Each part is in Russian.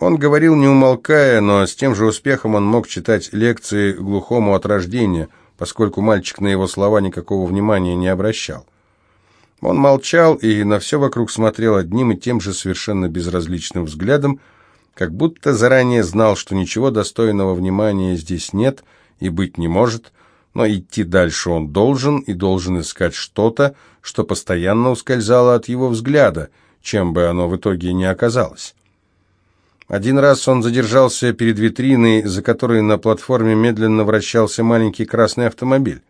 Он говорил не умолкая, но с тем же успехом он мог читать лекции глухому от рождения, поскольку мальчик на его слова никакого внимания не обращал. Он молчал и на все вокруг смотрел одним и тем же совершенно безразличным взглядом, как будто заранее знал, что ничего достойного внимания здесь нет и быть не может, но идти дальше он должен и должен искать что-то, что постоянно ускользало от его взгляда, чем бы оно в итоге не оказалось. Один раз он задержался перед витриной, за которой на платформе медленно вращался маленький красный автомобиль.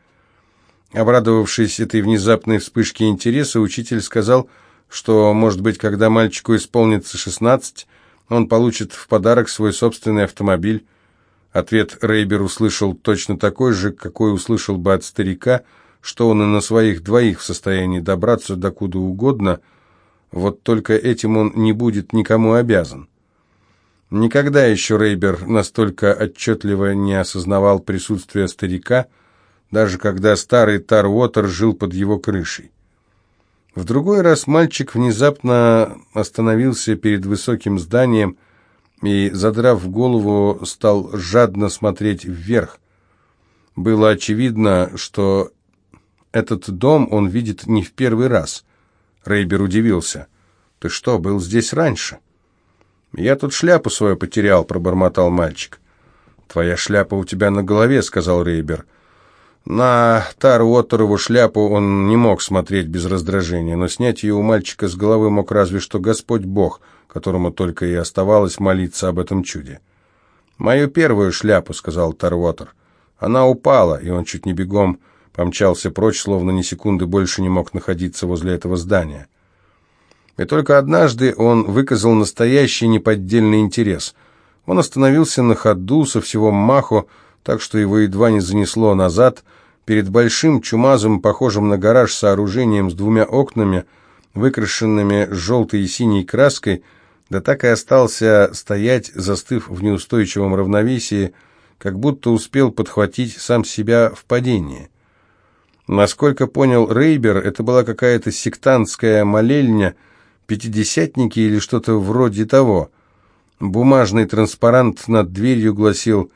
Обрадовавшись этой внезапной вспышке интереса, учитель сказал, что, может быть, когда мальчику исполнится 16, он получит в подарок свой собственный автомобиль. Ответ Рейбер услышал точно такой же, какой услышал бы от старика, что он и на своих двоих в состоянии добраться докуда угодно, вот только этим он не будет никому обязан. Никогда еще Рейбер настолько отчетливо не осознавал присутствие старика, даже когда старый Тарвотер жил под его крышей. В другой раз мальчик внезапно остановился перед высоким зданием и, задрав голову, стал жадно смотреть вверх. Было очевидно, что этот дом он видит не в первый раз. Рейбер удивился. «Ты что, был здесь раньше?» «Я тут шляпу свою потерял», — пробормотал мальчик. «Твоя шляпа у тебя на голове», — сказал Рейбер. На Тар-Уоттерову шляпу он не мог смотреть без раздражения, но снять ее у мальчика с головы мог разве что Господь Бог, которому только и оставалось молиться об этом чуде. «Мою первую шляпу», — сказал Тар-Уоттер. Она упала, и он чуть не бегом помчался прочь, словно ни секунды больше не мог находиться возле этого здания. И только однажды он выказал настоящий неподдельный интерес. Он остановился на ходу со всего маху, так что его едва не занесло назад, перед большим чумазом, похожим на гараж сооружением с двумя окнами, выкрашенными желтой и синей краской, да так и остался стоять, застыв в неустойчивом равновесии, как будто успел подхватить сам себя в падении. Насколько понял Рейбер, это была какая-то сектантская молельня, пятидесятники или что-то вроде того. Бумажный транспарант над дверью гласил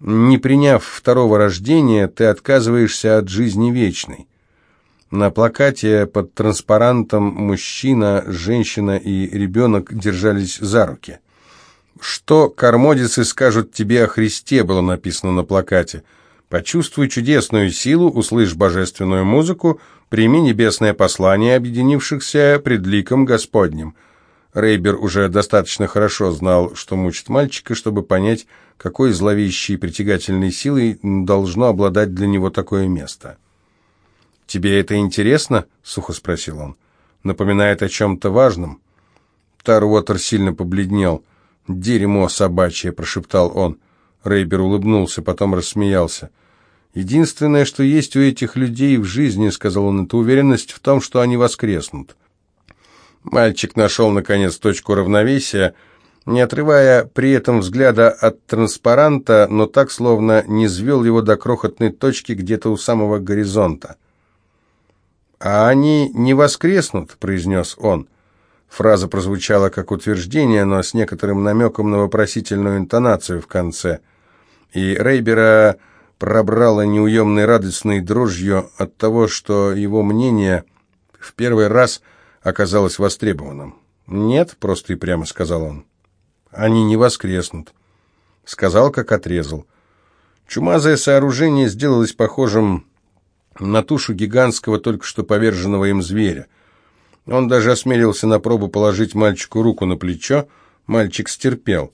не приняв второго рождения, ты отказываешься от жизни вечной. На плакате под транспарантом мужчина, женщина и ребенок держались за руки. «Что кормодицы скажут тебе о Христе?» было написано на плакате. «Почувствуй чудесную силу, услышь божественную музыку, прими небесное послание объединившихся пред ликом Господним». Рейбер уже достаточно хорошо знал, что мучит мальчика, чтобы понять, какой зловещей притягательной силой должно обладать для него такое место. «Тебе это интересно?» — сухо спросил он. «Напоминает о чем-то важном?» Таруотер сильно побледнел. «Дерьмо собачье!» — прошептал он. Рейбер улыбнулся, потом рассмеялся. «Единственное, что есть у этих людей в жизни, — сказал он, — это уверенность в том, что они воскреснут. Мальчик нашел, наконец, точку равновесия, не отрывая при этом взгляда от транспаранта, но так, словно не звел его до крохотной точки где-то у самого горизонта. «А они не воскреснут», — произнес он. Фраза прозвучала как утверждение, но с некоторым намеком на вопросительную интонацию в конце. И Рейбера пробрала неуемной радостной дрожью от того, что его мнение в первый раз — оказалось востребованным. «Нет», — просто и прямо сказал он, — «они не воскреснут». Сказал, как отрезал. Чумазое сооружение сделалось похожим на тушу гигантского, только что поверженного им зверя. Он даже осмелился на пробу положить мальчику руку на плечо, мальчик стерпел.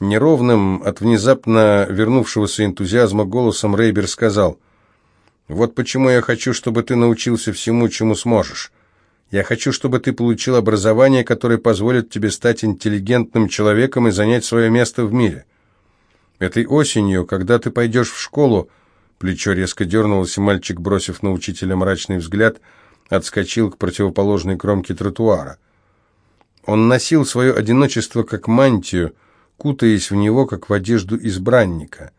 Неровным от внезапно вернувшегося энтузиазма голосом Рейбер сказал, «Вот почему я хочу, чтобы ты научился всему, чему сможешь. Я хочу, чтобы ты получил образование, которое позволит тебе стать интеллигентным человеком и занять свое место в мире. Этой осенью, когда ты пойдешь в школу...» Плечо резко дернулось, и мальчик, бросив на учителя мрачный взгляд, отскочил к противоположной кромке тротуара. Он носил свое одиночество как мантию, кутаясь в него, как в одежду избранника.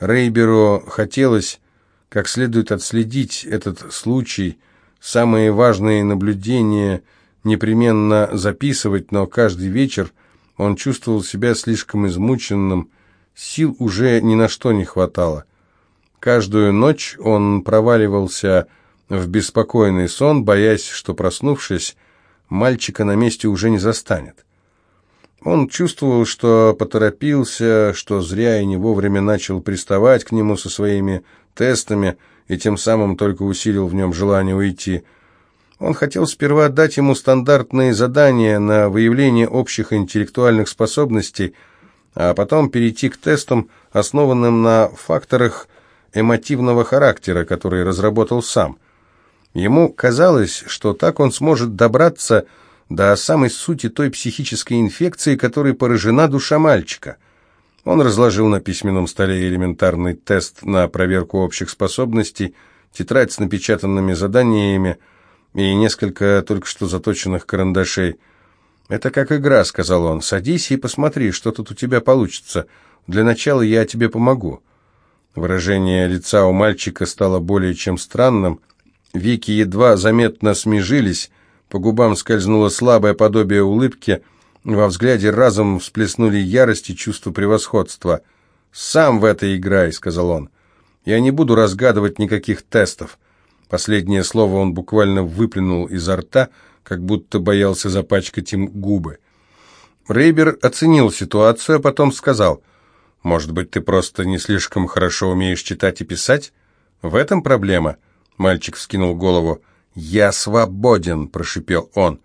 Рейберу хотелось как следует отследить этот случай – самые важные наблюдения непременно записывать, но каждый вечер Он чувствовал себя слишком измученным, сил уже ни на что не хватало. Каждую ночь он проваливался в беспокойный сон, боясь, что, проснувшись, мальчика на месте уже не застанет. Он чувствовал, что поторопился, что зря и не вовремя начал приставать к нему со своими тестами и тем самым только усилил в нем желание уйти. Он хотел сперва дать ему стандартные задания на выявление общих интеллектуальных способностей, а потом перейти к тестам, основанным на факторах эмотивного характера, который разработал сам. Ему казалось, что так он сможет добраться до самой сути той психической инфекции, которой поражена душа мальчика. Он разложил на письменном столе элементарный тест на проверку общих способностей, тетрадь с напечатанными заданиями и несколько только что заточенных карандашей. «Это как игра», — сказал он. «Садись и посмотри, что тут у тебя получится. Для начала я тебе помогу». Выражение лица у мальчика стало более чем странным. Веки едва заметно смежились, по губам скользнуло слабое подобие улыбки, во взгляде разом всплеснули ярость и чувство превосходства. «Сам в это играй», — сказал он. «Я не буду разгадывать никаких тестов». Последнее слово он буквально выплюнул изо рта, как будто боялся запачкать им губы. Рейбер оценил ситуацию, а потом сказал, «Может быть, ты просто не слишком хорошо умеешь читать и писать? В этом проблема?» Мальчик вскинул голову. «Я свободен», — прошипел он.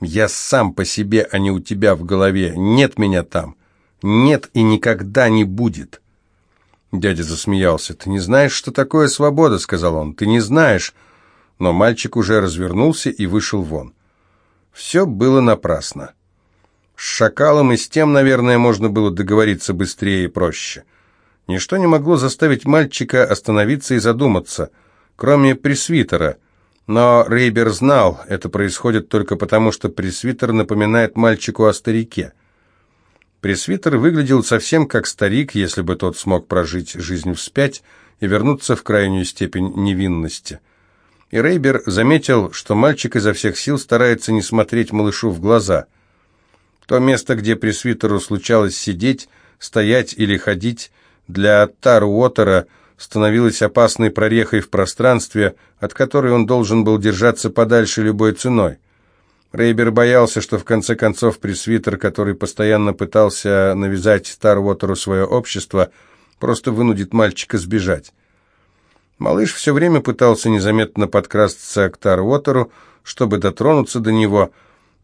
«Я сам по себе, а не у тебя в голове. Нет меня там. Нет и никогда не будет». Дядя засмеялся. «Ты не знаешь, что такое свобода», — сказал он. «Ты не знаешь». Но мальчик уже развернулся и вышел вон. Все было напрасно. С шакалом и с тем, наверное, можно было договориться быстрее и проще. Ничто не могло заставить мальчика остановиться и задуматься, кроме пресвитера — но Рейбер знал, это происходит только потому, что пресвитер напоминает мальчику о старике. Пресвитер выглядел совсем как старик, если бы тот смог прожить жизнь вспять и вернуться в крайнюю степень невинности. И Рейбер заметил, что мальчик изо всех сил старается не смотреть малышу в глаза. То место, где пресвитеру случалось сидеть, стоять или ходить, для Таруотера – становилась опасной прорехой в пространстве, от которой он должен был держаться подальше любой ценой. Рейбер боялся, что в конце концов пресвитер, который постоянно пытался навязать Тарвотеру свое общество, просто вынудит мальчика сбежать. Малыш все время пытался незаметно подкрасться к Тарвотеру, чтобы дотронуться до него,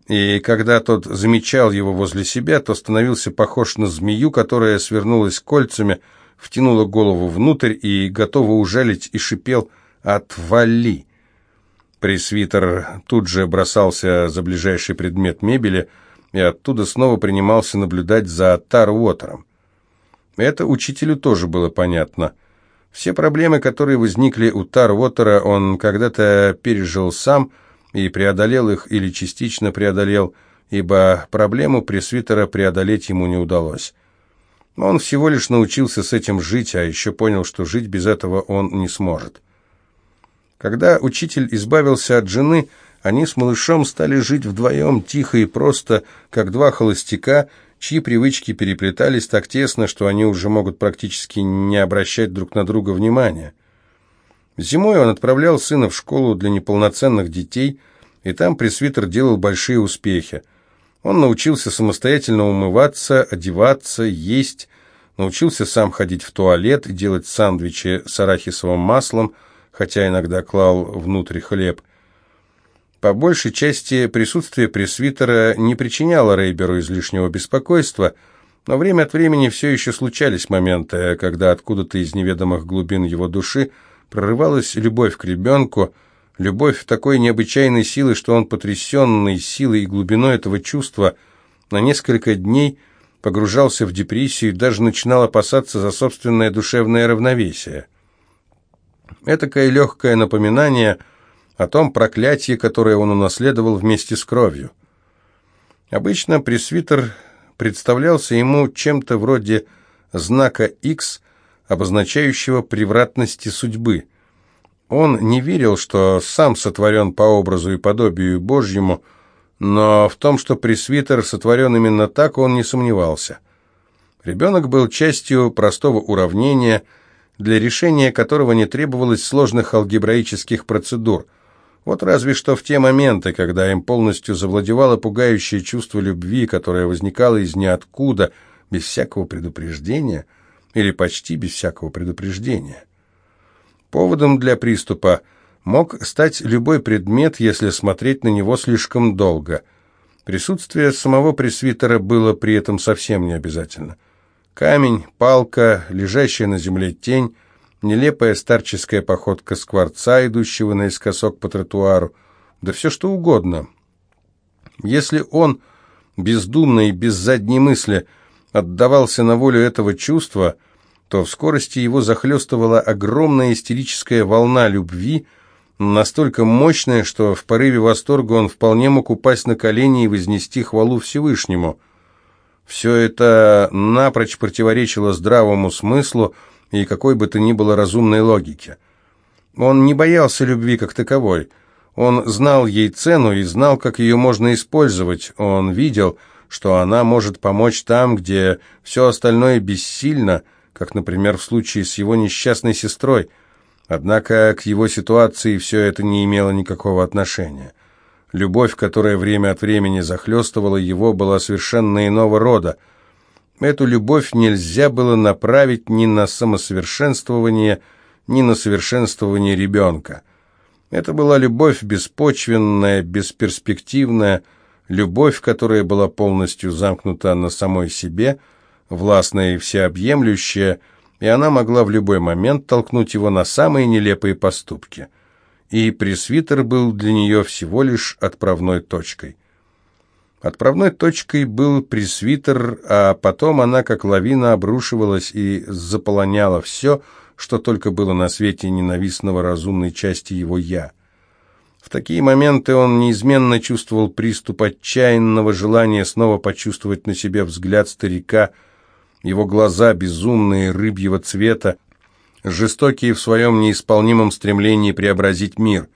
и когда тот замечал его возле себя, то становился похож на змею, которая свернулась кольцами, втянула голову внутрь и готова ужалить, и шипел «Отвали!». Пресвитер тут же бросался за ближайший предмет мебели и оттуда снова принимался наблюдать за Тарвотером. Это учителю тоже было понятно. Все проблемы, которые возникли у Тарвотера, он когда-то пережил сам и преодолел их или частично преодолел, ибо проблему пресвитера преодолеть ему не удалось. Он всего лишь научился с этим жить, а еще понял, что жить без этого он не сможет. Когда учитель избавился от жены, они с малышом стали жить вдвоем, тихо и просто, как два холостяка, чьи привычки переплетались так тесно, что они уже могут практически не обращать друг на друга внимания. Зимой он отправлял сына в школу для неполноценных детей, и там пресвитер делал большие успехи – он научился самостоятельно умываться, одеваться, есть, научился сам ходить в туалет и делать сандвичи с арахисовым маслом, хотя иногда клал внутрь хлеб. По большей части присутствие пресвитера не причиняло Рейберу излишнего беспокойства, но время от времени все еще случались моменты, когда откуда-то из неведомых глубин его души прорывалась любовь к ребенку, Любовь такой необычайной силы, что он, потрясенный силой и глубиной этого чувства, на несколько дней погружался в депрессию и даже начинал опасаться за собственное душевное равновесие. Этакое легкое напоминание о том проклятии, которое он унаследовал вместе с кровью. Обычно пресвитер представлялся ему чем-то вроде знака X, обозначающего превратности судьбы – он не верил, что сам сотворен по образу и подобию Божьему, Но в том, что пресвитер сотворен именно так, он не сомневался. Ребенок был частью простого уравнения, для решения которого не требовалось сложных алгебраических процедур. Вот разве что в те моменты, когда им полностью завладевало пугающее чувство любви, которое возникало из ниоткуда, без всякого предупреждения, или почти без всякого предупреждения. Поводом для приступа мог стать любой предмет, если смотреть на него слишком долго. Присутствие самого пресвитера было при этом совсем не обязательно. Камень, палка, лежащая на земле тень, нелепая старческая походка скворца, идущего наискосок по тротуару, да все что угодно. Если он, бездумно и без задней мысли, отдавался на волю этого чувства, то в скорости его захлестывала огромная истерическая волна любви, настолько мощная, что в порыве восторга он вполне мог упасть на колени и вознести хвалу Всевышнему. Все это напрочь противоречило здравому смыслу и какой бы то ни было разумной логике. Он не боялся любви как таковой. Он знал ей цену и знал, как ее можно использовать. Он видел, что она может помочь там, где все остальное бессильно, как, например, в случае с его несчастной сестрой – Однако к его ситуации все это не имело никакого отношения. Любовь, которая время от времени захлестывала его, была совершенно иного рода. Эту любовь нельзя было направить ни на самосовершенствование, ни на совершенствование ребенка. Это была любовь беспочвенная, бесперспективная, любовь, которая была полностью замкнута на самой себе, властная и всеобъемлющая, и она могла в любой момент толкнуть его на самые нелепые поступки. И пресвитер был для нее всего лишь отправной точкой. Отправной точкой был пресвитер, а потом она, как лавина, обрушивалась и заполоняла все, что только было на свете ненавистного разумной части его «я». В такие моменты он неизменно чувствовал приступ отчаянного желания снова почувствовать на себе взгляд старика – его глаза безумные, рыбьего цвета, жестокие в своем неисполнимом стремлении преобразить мир.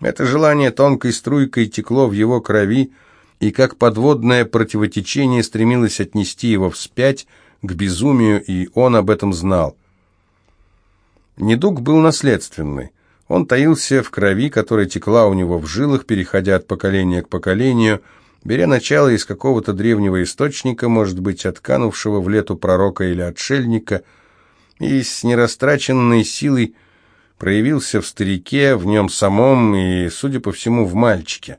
Это желание тонкой струйкой текло в его крови, и как подводное противотечение стремилось отнести его вспять к безумию, и он об этом знал. Недуг был наследственный. Он таился в крови, которая текла у него в жилах, переходя от поколения к поколению – беря начало из какого-то древнего источника, может быть, отканувшего в лету пророка или отшельника, и с нерастраченной силой проявился в старике, в нем самом и, судя по всему, в мальчике.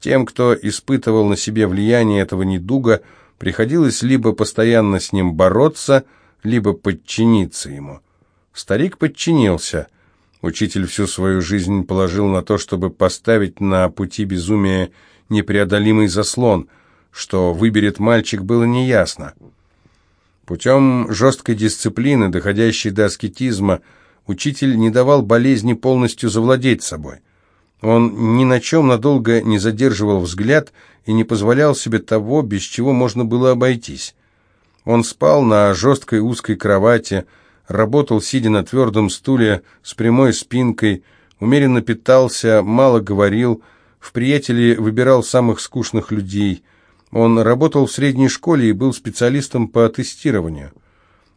Тем, кто испытывал на себе влияние этого недуга, приходилось либо постоянно с ним бороться, либо подчиниться ему. Старик подчинился. Учитель всю свою жизнь положил на то, чтобы поставить на пути безумия непреодолимый заслон. Что выберет мальчик, было неясно. Путем жесткой дисциплины, доходящей до аскетизма, учитель не давал болезни полностью завладеть собой. Он ни на чем надолго не задерживал взгляд и не позволял себе того, без чего можно было обойтись. Он спал на жесткой узкой кровати, работал, сидя на твердом стуле с прямой спинкой, умеренно питался, мало говорил, в приятеле выбирал самых скучных людей. Он работал в средней школе и был специалистом по тестированию.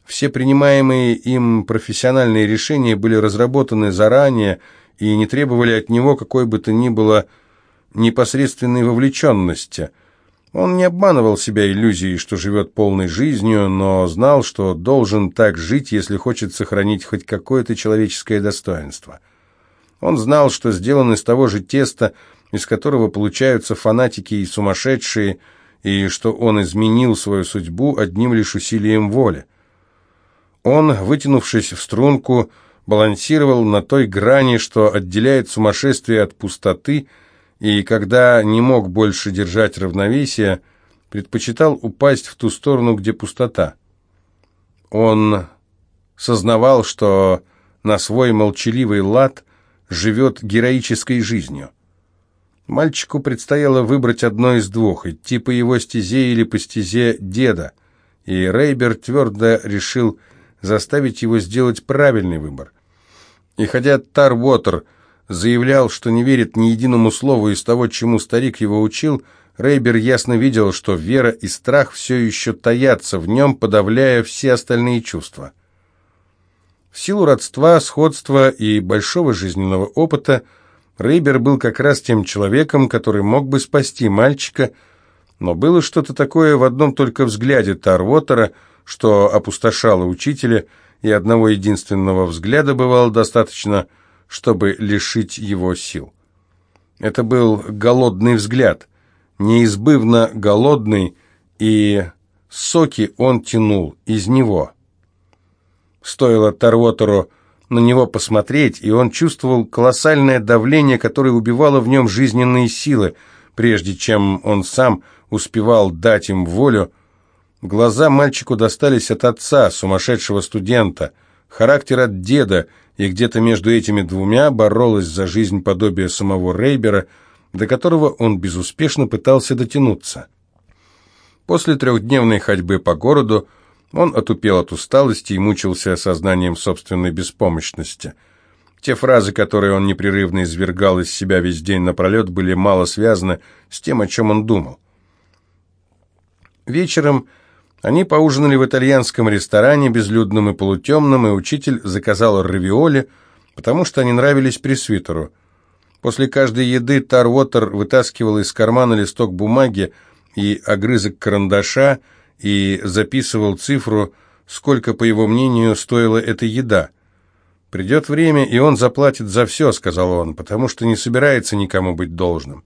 Все принимаемые им профессиональные решения были разработаны заранее и не требовали от него какой бы то ни было непосредственной вовлеченности. Он не обманывал себя иллюзией, что живет полной жизнью, но знал, что должен так жить, если хочет сохранить хоть какое-то человеческое достоинство. Он знал, что сделан из того же теста, из которого получаются фанатики и сумасшедшие, и что он изменил свою судьбу одним лишь усилием воли. Он, вытянувшись в струнку, балансировал на той грани, что отделяет сумасшествие от пустоты, и когда не мог больше держать равновесие, предпочитал упасть в ту сторону, где пустота. Он сознавал, что на свой молчаливый лад живет героической жизнью. Мальчику предстояло выбрать одно из двух, идти по его стезе или по стезе деда, и Рейбер твердо решил заставить его сделать правильный выбор. И хотя Тарвотер заявлял, что не верит ни единому слову из того, чему старик его учил, Рейбер ясно видел, что вера и страх все еще таятся в нем, подавляя все остальные чувства. В силу родства, сходства и большого жизненного опыта Рейбер был как раз тем человеком, который мог бы спасти мальчика, но было что-то такое в одном только взгляде Тарвотера, что опустошало учителя, и одного единственного взгляда бывало достаточно, чтобы лишить его сил. Это был голодный взгляд, неизбывно голодный, и соки он тянул из него. Стоило Тарвотеру на него посмотреть, и он чувствовал колоссальное давление, которое убивало в нем жизненные силы, прежде чем он сам успевал дать им волю. Глаза мальчику достались от отца, сумасшедшего студента, характер от деда, и где-то между этими двумя боролась за жизнь подобие самого Рейбера, до которого он безуспешно пытался дотянуться. После трехдневной ходьбы по городу он отупел от усталости и мучился осознанием собственной беспомощности. Те фразы, которые он непрерывно извергал из себя весь день напролет, были мало связаны с тем, о чем он думал. Вечером они поужинали в итальянском ресторане, безлюдном и полутемном, и учитель заказал равиоли, потому что они нравились пресвитеру. После каждой еды Тарвотер вытаскивал из кармана листок бумаги и огрызок карандаша, и записывал цифру, сколько, по его мнению, стоила эта еда. «Придет время, и он заплатит за все», — сказал он, «потому что не собирается никому быть должным».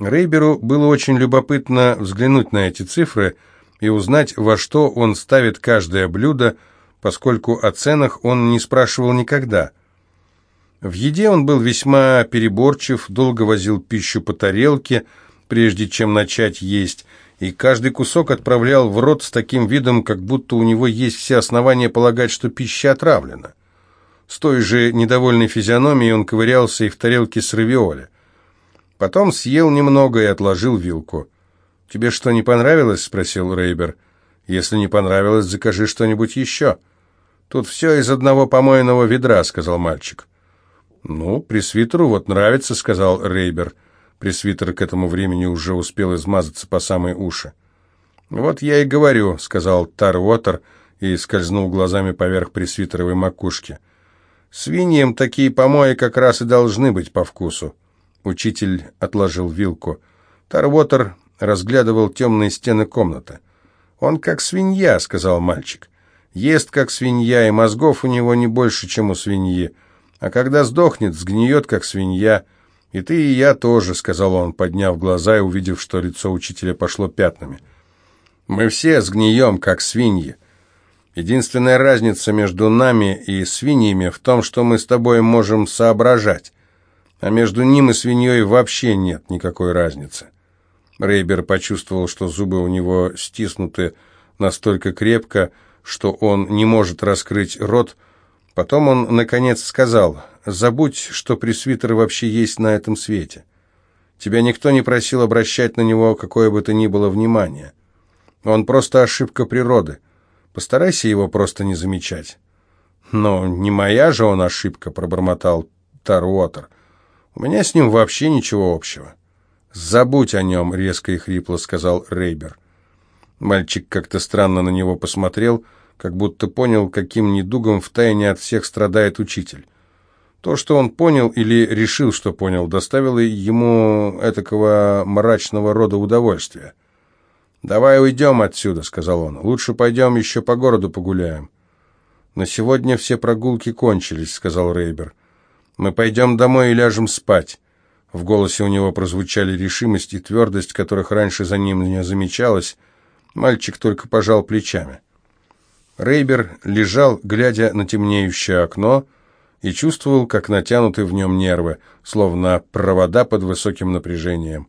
Рейберу было очень любопытно взглянуть на эти цифры и узнать, во что он ставит каждое блюдо, поскольку о ценах он не спрашивал никогда. В еде он был весьма переборчив, долго возил пищу по тарелке, прежде чем начать есть, и каждый кусок отправлял в рот с таким видом, как будто у него есть все основания полагать, что пища отравлена. С той же недовольной физиономией он ковырялся и в тарелке с равиоли. Потом съел немного и отложил вилку. «Тебе что, не понравилось?» — спросил Рейбер. «Если не понравилось, закажи что-нибудь еще». «Тут все из одного помойного ведра», — сказал мальчик. «Ну, пресвитеру вот нравится», — сказал Рейбер. Пресвитер к этому времени уже успел измазаться по самые уши. «Вот я и говорю», — сказал Тарвотер и скользнул глазами поверх пресвитеровой макушки. «Свиньям такие помои как раз и должны быть по вкусу». Учитель отложил вилку. Тарвотер разглядывал темные стены комнаты. «Он как свинья», — сказал мальчик. «Ест как свинья, и мозгов у него не больше, чем у свиньи. А когда сдохнет, сгниет как свинья». «И ты, и я тоже», — сказал он, подняв глаза и увидев, что лицо учителя пошло пятнами. «Мы все сгнием, как свиньи. Единственная разница между нами и свиньями в том, что мы с тобой можем соображать, а между ним и свиньей вообще нет никакой разницы». Рейбер почувствовал, что зубы у него стиснуты настолько крепко, что он не может раскрыть рот. Потом он, наконец, сказал забудь, что пресвитер вообще есть на этом свете. Тебя никто не просил обращать на него какое бы то ни было внимание. Он просто ошибка природы. Постарайся его просто не замечать». «Но не моя же он ошибка», — пробормотал Таруотер. «У меня с ним вообще ничего общего». «Забудь о нем», — резко и хрипло сказал Рейбер. Мальчик как-то странно на него посмотрел, как будто понял, каким недугом втайне от всех страдает учитель. То, что он понял или решил, что понял, доставило ему этакого мрачного рода удовольствия. «Давай уйдем отсюда», — сказал он. «Лучше пойдем еще по городу погуляем». «На сегодня все прогулки кончились», — сказал Рейбер. «Мы пойдем домой и ляжем спать». В голосе у него прозвучали решимость и твердость, которых раньше за ним не замечалось. Мальчик только пожал плечами. Рейбер лежал, глядя на темнеющее окно, и чувствовал, как натянуты в нем нервы, словно провода под высоким напряжением.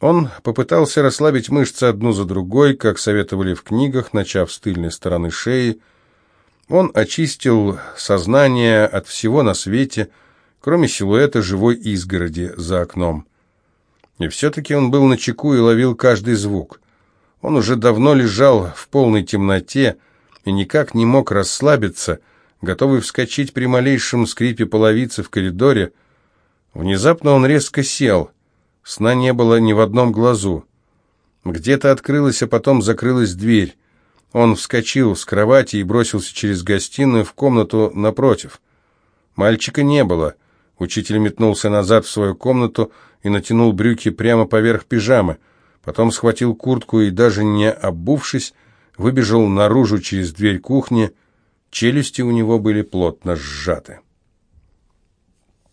Он попытался расслабить мышцы одну за другой, как советовали в книгах, начав с тыльной стороны шеи. Он очистил сознание от всего на свете, кроме силуэта живой изгороди за окном. И все-таки он был начеку и ловил каждый звук. Он уже давно лежал в полной темноте и никак не мог расслабиться, готовый вскочить при малейшем скрипе половицы в коридоре, Внезапно он резко сел. Сна не было ни в одном глазу. Где-то открылась, а потом закрылась дверь. Он вскочил с кровати и бросился через гостиную в комнату напротив. Мальчика не было. Учитель метнулся назад в свою комнату и натянул брюки прямо поверх пижамы. Потом схватил куртку и, даже не обувшись, выбежал наружу через дверь кухни. Челюсти у него были плотно сжаты.